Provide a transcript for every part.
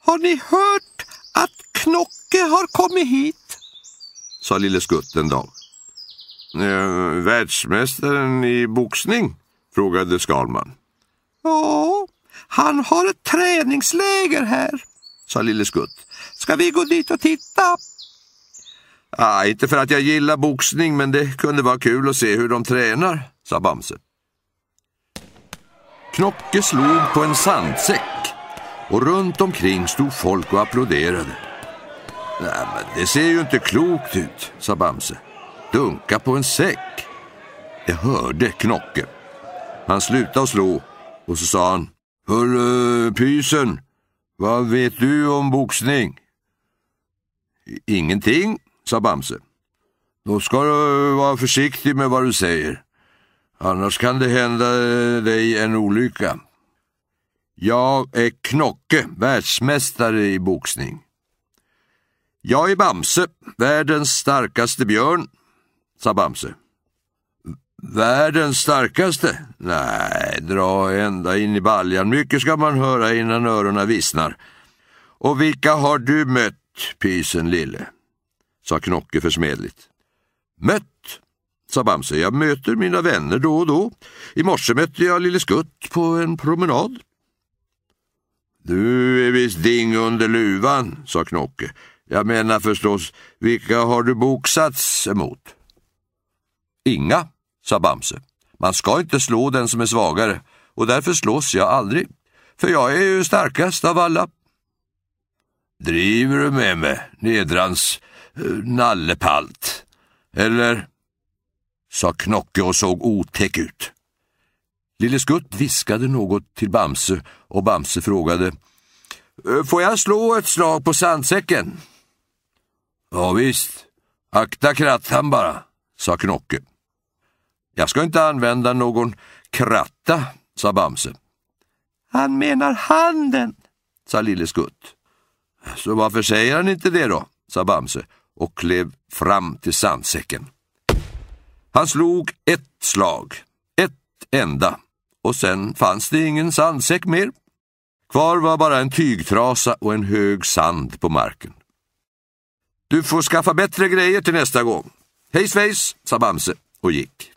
Har ni hört att Knocke har kommit hit? sa Lille Skutt en dag. Eh, världsmästaren i boxning? frågade Skalman. Ja, han har ett träningsläger här, sa Lille Skutt. Ska vi gå dit och titta? Ah, inte för att jag gillar boxning, men det kunde vara kul att se hur de tränar, sa Bamse. Knocke slog på en sandsäck och runt omkring stod folk och applåderade. Nej, men det ser ju inte klokt ut, sa Bamse. Dunka på en säck. Det hörde Knocke. Han slutade att slå och så sa han Hörru eh, pysen, vad vet du om boxning? Ingenting, sa Bamse. Då ska du eh, vara försiktig med vad du säger. Annars kan det hända eh, dig en olycka. Jag är Knocke, världsmästare i boxning. Jag är Bamse, världens starkaste björn, sa Bamse. Världens starkaste? Nej, dra ända in i baljan. Mycket ska man höra innan öronen vissnar. Och vilka har du mött, pysen lille? sa Knocke försmedligt. Mött, sa Bamse. Jag möter mina vänner då och då. I morse mötte jag Lille Skutt på en promenad. Du är visst ding under luvan, sa Knocke. Jag menar förstås, vilka har du boxats emot? Inga, sa Bamse. Man ska inte slå den som är svagare och därför slås jag aldrig. För jag är ju starkast av alla. Driver du med mig, nedrans eh, nallepalt? Eller? sa Knocke och såg otäck ut. Lille Skutt viskade något till Bamse och Bamse frågade Får jag slå ett slag på sandsäcken? Ja visst, akta krattan bara, sa Knocke. Jag ska inte använda någon kratta, sa Bamse. Han menar handen, sa Lille Skutt. Så varför säger han inte det då, sa Bamse och klev fram till sandsäcken. Han slog ett slag, ett enda, och sen fanns det ingen sandsäck mer. Kvar var bara en tygtrasa och en hög sand på marken. Du får skaffa bättre grejer till nästa gång. Hej svejs, sa Bamse och gick.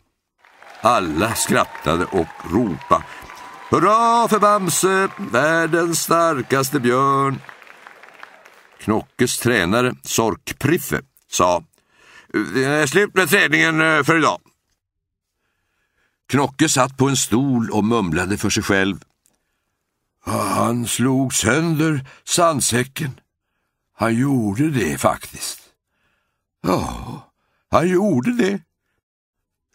Alla skrattade och ropade. Hurra för Bamse, världens starkaste björn. Knockes tränare, Sorkpriffe, sa Slut med träningen eh, för idag. Knocke satt på en stol och mumlade för sig själv. Han slog sönder sandsäcken. Han gjorde det faktiskt. Ja, han gjorde det.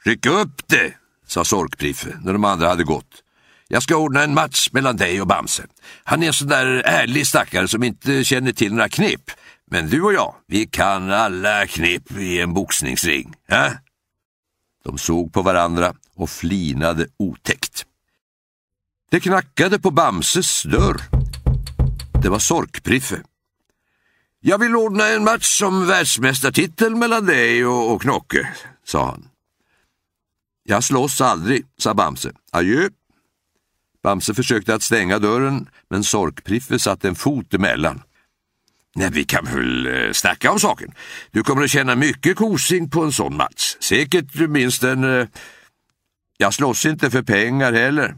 Ryck upp det, sa Sorkpriffe när de andra hade gått. Jag ska ordna en match mellan dig och Bamse. Han är en sån där ärlig stackare som inte känner till några knep. Men du och jag, vi kan alla knep i en boxningsring. Äh? De såg på varandra och flinade otäckt. Det knackade på Bamses dörr. Det var Sorkpriffe. Jag vill ordna en match om världsmästartitel mellan dig och, och Knocke, sa han. Jag slåss aldrig, sa Bamse. Adjö. Bamse försökte att stänga dörren, men Sorkpriffe satte en fot emellan. Nej, vi kan väl eh, snacka om saken. Du kommer att känna mycket kosing på en sån match. Säkert minst en... Eh, jag slåss inte för pengar heller.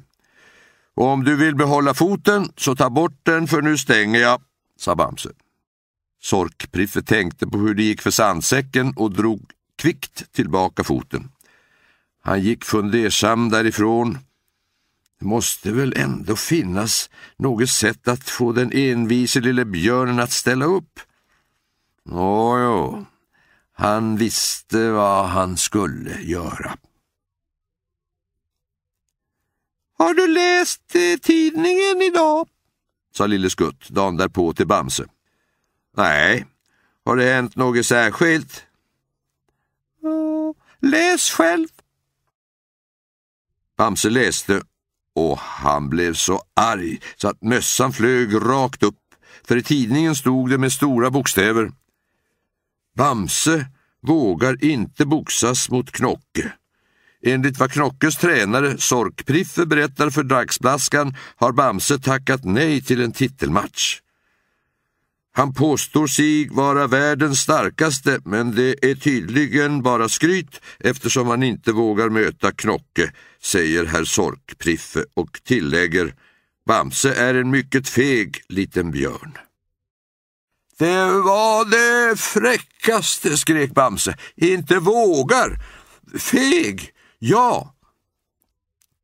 Och om du vill behålla foten så ta bort den för nu stänger jag, sa Bamse. Sorkpriffe tänkte på hur det gick för sandsäcken och drog kvickt tillbaka foten. Han gick fundersam därifrån. Det måste väl ändå finnas något sätt att få den envise lille björnen att ställa upp. Nåjo, han visste vad han skulle göra. Har du läst eh, tidningen idag? sa Lille Skutt dagen därpå till Bamse. Nej, har det hänt något särskilt? Oh, läs själv. Bamse läste och han blev så arg så att mössan flög rakt upp, för i tidningen stod det med stora bokstäver. Bamse vågar inte boxas mot Knocke. Enligt vad Knockes tränare Sorkpriffe berättar för Dragsblaskan har Bamse tackat nej till en titelmatch. Han påstår sig vara världens starkaste men det är tydligen bara skryt eftersom han inte vågar möta Knocke, säger herr Sorkpriffe och tillägger Bamse är en mycket feg liten björn. Det var det fräckaste, skrek Bamse. Inte vågar. Feg, ja.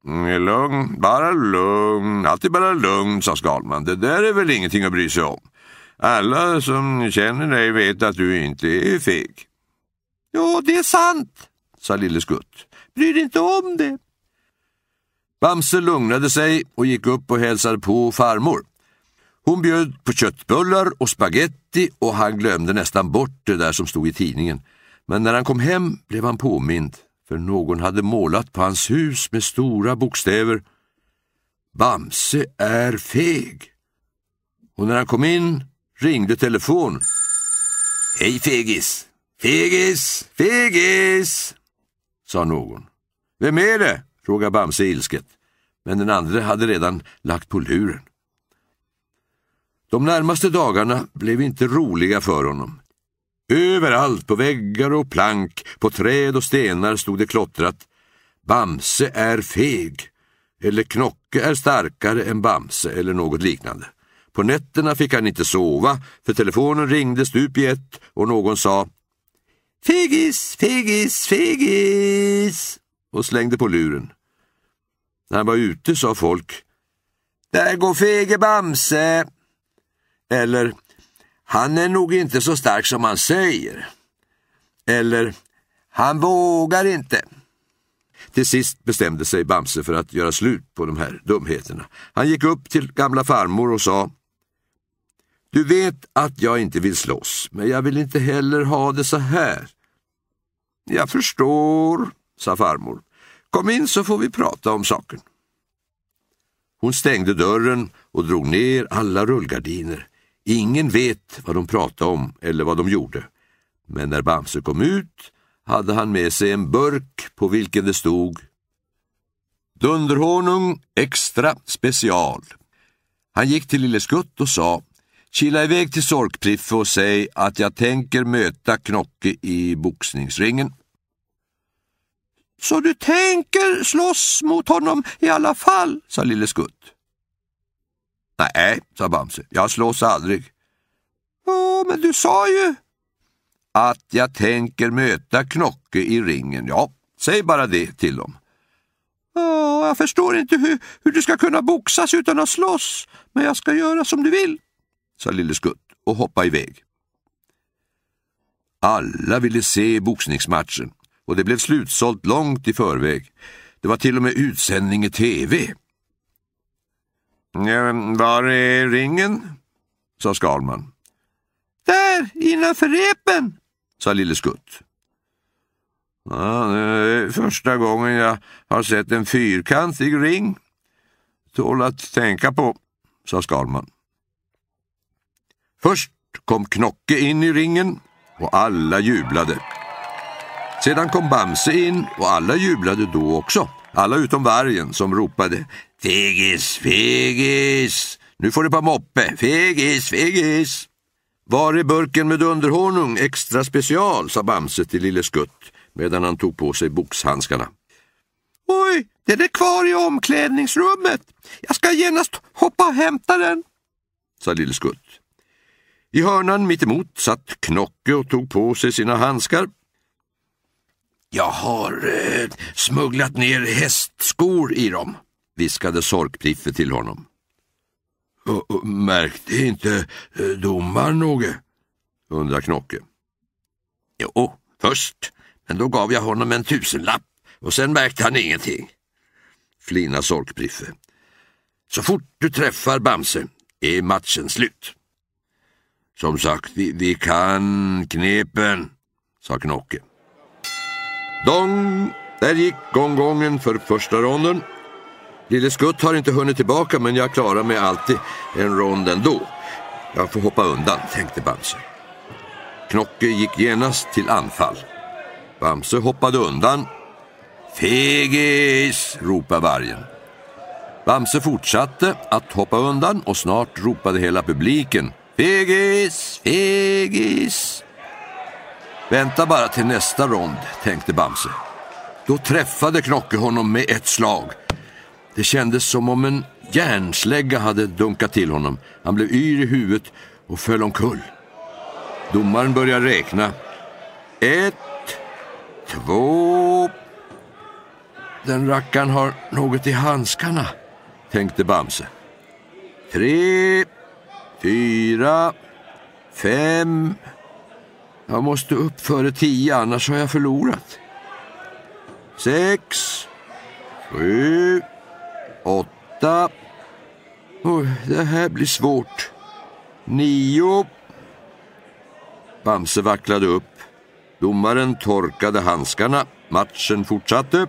Mm, lugn, bara lugn, alltid bara lugn, sa Skalman. Det där är väl ingenting att bry sig om. Alla som känner dig vet att du inte är feg. Ja, det är sant, sa Lille Skutt. Bry dig inte om det. Bamse lugnade sig och gick upp och hälsade på farmor. Hon bjöd på köttbullar och spaghetti och han glömde nästan bort det där som stod i tidningen. Men när han kom hem blev han påmind, för någon hade målat på hans hus med stora bokstäver Bamse är feg. Och när han kom in ringde telefonen. Hej fegis! Fegis! Fegis! sa någon. Vem är det? frågade Bamse ilsket. Men den andra hade redan lagt på luren. De närmaste dagarna blev inte roliga för honom. Överallt på väggar och plank, på träd och stenar stod det klottrat Bamse är feg eller Knocke är starkare än Bamse eller något liknande. På nätterna fick han inte sova för telefonen ringde stup i ett och någon sa Fegis, fegis, fegis och slängde på luren. När han var ute sa folk Där går fege Bamse eller han är nog inte så stark som han säger. Eller han vågar inte. Till sist bestämde sig Bamse för att göra slut på de här dumheterna. Han gick upp till gamla farmor och sa Du vet att jag inte vill slåss, men jag vill inte heller ha det så här. Jag förstår, sa farmor. Kom in så får vi prata om saken. Hon stängde dörren och drog ner alla rullgardiner. Ingen vet vad de pratade om eller vad de gjorde. Men när Bamse kom ut hade han med sig en burk på vilken det stod Dunderhonung extra special. Han gick till Lille Skutt och sa Kila iväg till Sorkpriffe och säg att jag tänker möta Knocke i boxningsringen. Så du tänker slåss mot honom i alla fall, sa Lille Skutt. Nej, sa Bamse, jag slåss aldrig. Ja, men du sa ju... Att jag tänker möta Knocke i ringen, ja, säg bara det till dem. Åh, jag förstår inte hur, hur du ska kunna boxas utan att slåss, men jag ska göra som du vill, sa Lille Skutt och hoppade iväg. Alla ville se boxningsmatchen och det blev slutsålt långt i förväg. Det var till och med utsändning i tv. Var är ringen? sa Skalman. Där, innanför repen, sa Lille Skutt. Ja, det är första gången jag har sett en fyrkantig ring. Tål att tänka på, sa Skalman. Först kom Knocke in i ringen och alla jublade. Sedan kom Bamse in och alla jublade då också. Alla utom vargen som ropade Fegis, fegis! Nu får du på moppe! Fegis, fegis! Var är burken med dunderhonung extra special, sa Bamse till Lille Skutt medan han tog på sig boxhandskarna. Oj, den är kvar i omklädningsrummet. Jag ska genast hoppa och hämta den, sa Lille Skutt. I hörnan mittemot satt Knocke och tog på sig sina handskar. Jag har eh, smugglat ner hästskor i dem, viskade Sorkpriffe till honom. Märkte inte eh, domaren något? undrar Knocke. Jo, först, men då gav jag honom en tusenlapp och sen märkte han ingenting. Flina Sorkpriffe. Så fort du träffar Bamse är matchen slut. Som sagt, vi, vi kan knepen, sa Knocke. Dong! Där gick gonggongen för första ronden. Lille Skutt har inte hunnit tillbaka men jag klarar mig alltid en rond ändå. Jag får hoppa undan, tänkte Bamse. Knocke gick genast till anfall. Bamse hoppade undan. Fegis! ropade vargen. Bamse fortsatte att hoppa undan och snart ropade hela publiken Fegis, fegis. Vänta bara till nästa rond, tänkte Bamse. Då träffade Knocke honom med ett slag. Det kändes som om en järnslägga hade dunkat till honom. Han blev yr i huvudet och föll omkull. Domaren började räkna. Ett, två... Den rackaren har något i handskarna, tänkte Bamse. Tre, fyra, fem... Jag måste upp före tio, annars har jag förlorat. Sex, sju, åtta... Oj, det här blir svårt. Nio... Bamse vacklade upp. Domaren torkade handskarna. Matchen fortsatte.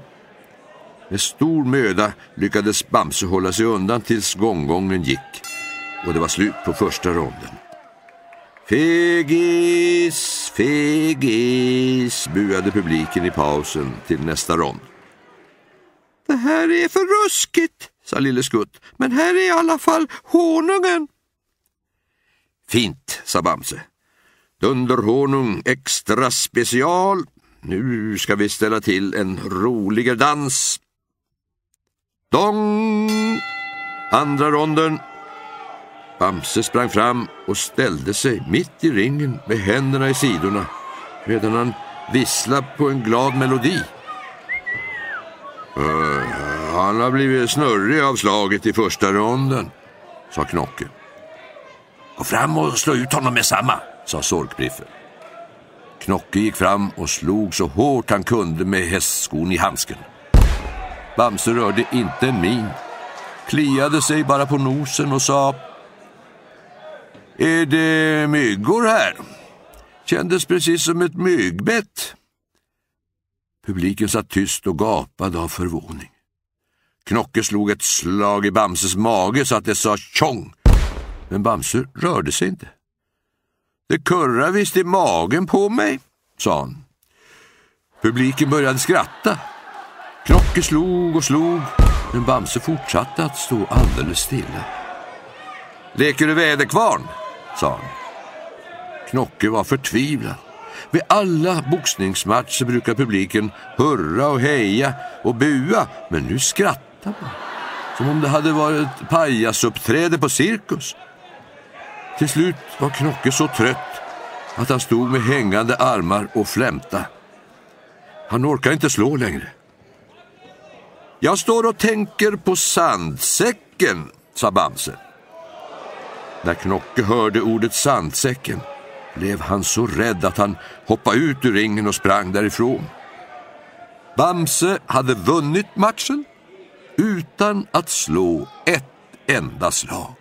Med stor möda lyckades Bamse hålla sig undan tills gånggången gick och det var slut på första ronden. Fegis, fegis, buade publiken i pausen till nästa rond. Det här är för ruskigt, sa Lille Skutt, men här är i alla fall honungen. Fint, sa Bamse. Dunderhonung extra special. Nu ska vi ställa till en roligare dans. Dong! Andra ronden. Bamse sprang fram och ställde sig mitt i ringen med händerna i sidorna medan han visslade på en glad melodi. Uh, han har blivit snurrig av slaget i första ronden, sa Knocke. Gå fram och slå ut honom med samma, sa Sorkbriffe. Knocke gick fram och slog så hårt han kunde med hästskon i handsken. Bamse rörde inte en min, kliade sig bara på nosen och sa Är det myggor här? Kändes precis som ett myggbett. Publiken satt tyst och gapade av förvåning. Knocke slog ett slag i Bamses mage så att det sa tjong. Men Bamse rörde sig inte. Det kurrar visst i magen på mig, sa han. Publiken började skratta. Knocke slog och slog, men Bamse fortsatte att stå alldeles stilla. Leker du väderkvarn? sa han. Knocke var förtvivlad. Vid alla boxningsmatcher brukar publiken hurra och heja och bua, men nu skrattar man. Som om det hade varit pajasuppträde på cirkus. Till slut var Knocke så trött att han stod med hängande armar och flämta. Han orkar inte slå längre. Jag står och tänker på sandsäcken, sa Bamse. När Knocke hörde ordet sandsäcken blev han så rädd att han hoppade ut ur ringen och sprang därifrån. Bamse hade vunnit matchen utan att slå ett enda slag.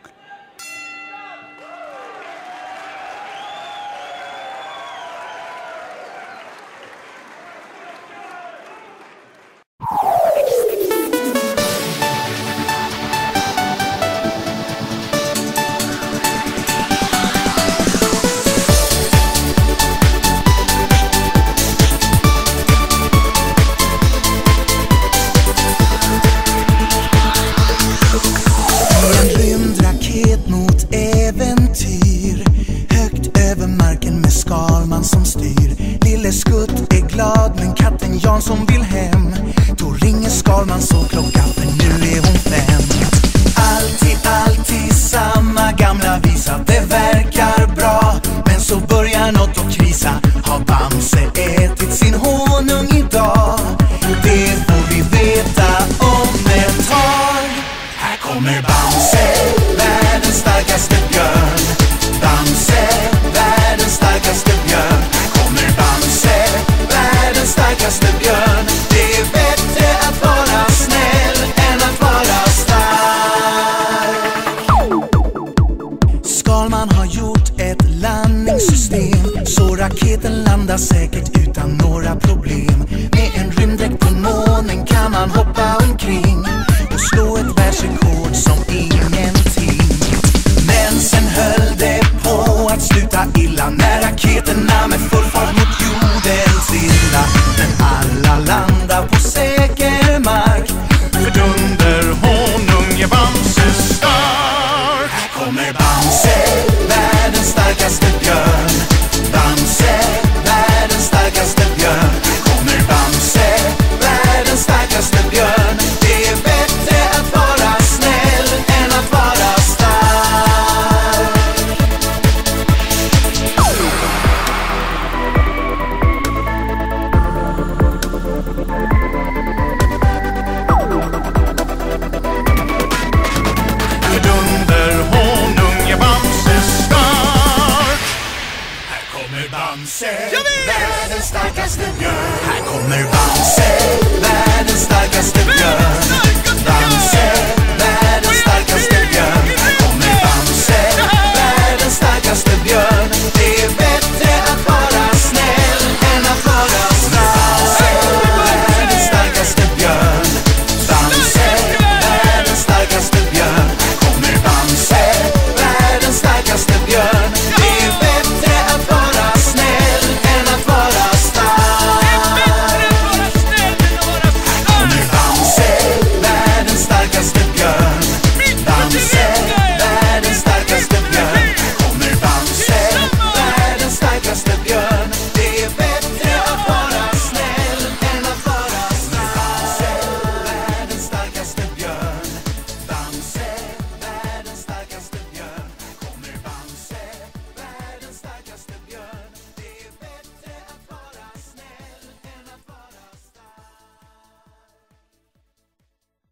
Utan några problem. Med en rymddräkt på månen kan man hoppa omkring Och slå ett världsrekord som ingenting. Men sen höll det på att sluta illa När raketerna med full fart mot jorden trilla Men alla landar på säker